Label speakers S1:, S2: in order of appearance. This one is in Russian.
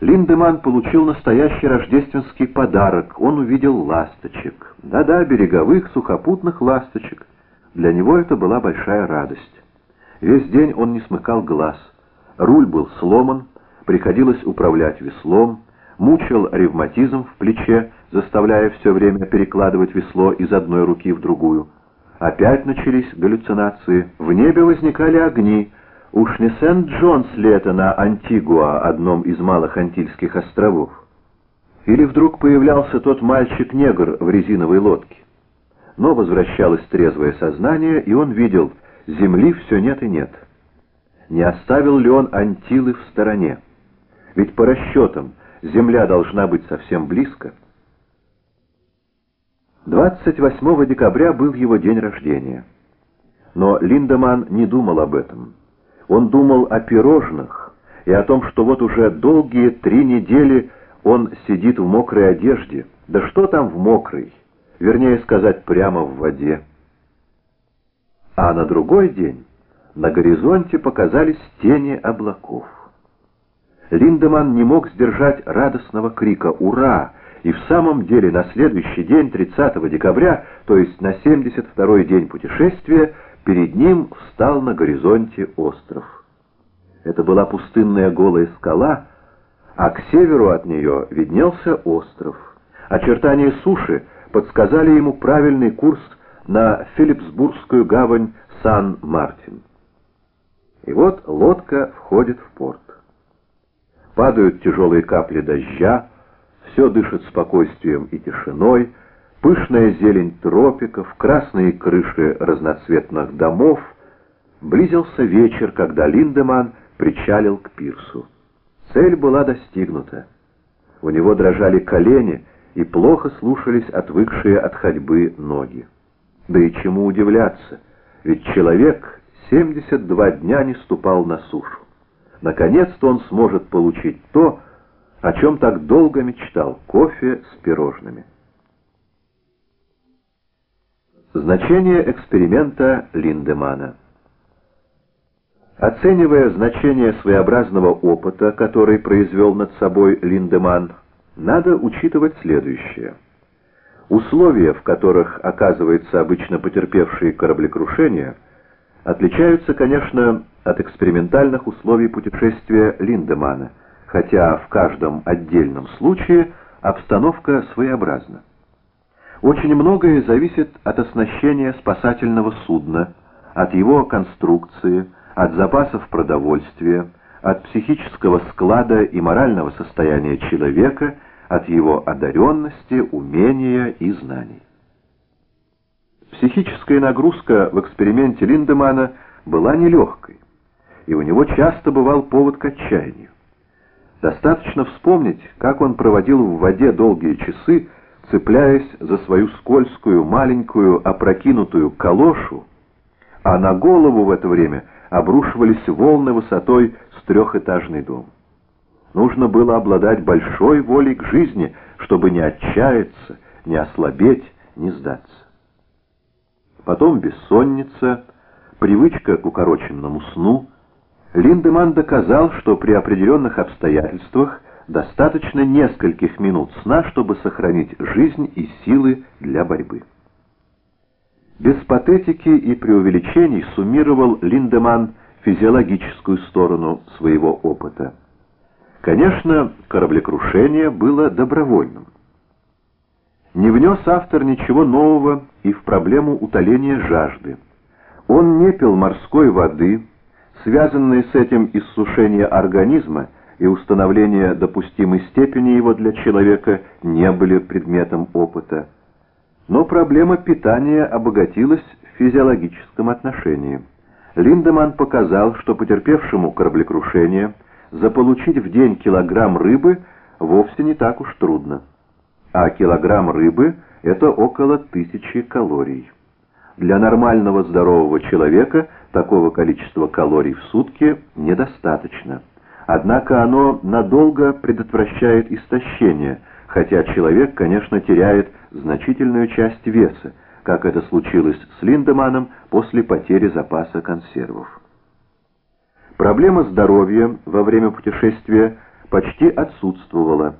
S1: Линдеман получил настоящий рождественский подарок. Он увидел ласточек. Да-да, береговых, сухопутных ласточек. Для него это была большая радость. Весь день он не смыкал глаз. Руль был сломан, приходилось управлять веслом, мучил ревматизм в плече, заставляя все время перекладывать весло из одной руки в другую. Опять начались галлюцинации. В небе возникали огни, Уж не Сент-Джонс ли это на Антигуа, одном из малых Антильских островов? Или вдруг появлялся тот мальчик-негр в резиновой лодке? Но возвращалось трезвое сознание, и он видел, земли все нет и нет. Не оставил ли он Антилы в стороне? Ведь по расчетам земля должна быть совсем близко. 28 декабря был его день рождения. Но Линдеман не думал об этом. Он думал о пирожных и о том, что вот уже долгие три недели он сидит в мокрой одежде. Да что там в мокрой? Вернее сказать, прямо в воде. А на другой день на горизонте показались тени облаков. Линдеман не мог сдержать радостного крика «Ура!» И в самом деле на следующий день, 30 декабря, то есть на 72-й день путешествия, Перед ним встал на горизонте остров. Это была пустынная голая скала, а к северу от нее виднелся остров. Очертания суши подсказали ему правильный курс на Филипсбургскую гавань Сан-Мартин. И вот лодка входит в порт. Падают тяжелые капли дождя, все дышит спокойствием и тишиной, Пышная зелень тропиков, красные крыши разноцветных домов. Близился вечер, когда Линдеман причалил к пирсу. Цель была достигнута. У него дрожали колени и плохо слушались отвыкшие от ходьбы ноги. Да и чему удивляться, ведь человек 72 дня не ступал на сушу. Наконец-то он сможет получить то, о чем так долго мечтал — кофе с пирожными. Значение эксперимента Линдемана Оценивая значение своеобразного опыта, который произвел над собой Линдеман, надо учитывать следующее. Условия, в которых оказывается обычно потерпевший кораблекрушение, отличаются, конечно, от экспериментальных условий путешествия Линдемана, хотя в каждом отдельном случае обстановка своеобразна. Очень многое зависит от оснащения спасательного судна, от его конструкции, от запасов продовольствия, от психического склада и морального состояния человека, от его одаренности, умения и знаний. Психическая нагрузка в эксперименте Линдемана была нелегкой, и у него часто бывал повод к отчаянию. Достаточно вспомнить, как он проводил в воде долгие часы, цепляясь за свою скользкую, маленькую, опрокинутую калошу, а на голову в это время обрушивались волны высотой с трехэтажный дом. Нужно было обладать большой волей к жизни, чтобы не отчаяться, не ослабеть, не сдаться. Потом бессонница, привычка к укороченному сну. Линдеман доказал, что при определенных обстоятельствах Достаточно нескольких минут сна, чтобы сохранить жизнь и силы для борьбы. Без патетики и преувеличений суммировал Линдеман физиологическую сторону своего опыта. Конечно, кораблекрушение было добровольным. Не внес автор ничего нового и в проблему утоления жажды. Он не пил морской воды, связанные с этим иссушение организма, и установление допустимой степени его для человека не были предметом опыта. Но проблема питания обогатилась в физиологическом отношении. Линдеман показал, что потерпевшему кораблекрушение заполучить в день килограмм рыбы вовсе не так уж трудно. А килограмм рыбы – это около тысячи калорий. Для нормального здорового человека такого количества калорий в сутки недостаточно. Однако оно надолго предотвращает истощение, хотя человек, конечно, теряет значительную часть веса, как это случилось с Линдеманом после потери запаса консервов. Проблема здоровья во время путешествия почти отсутствовала.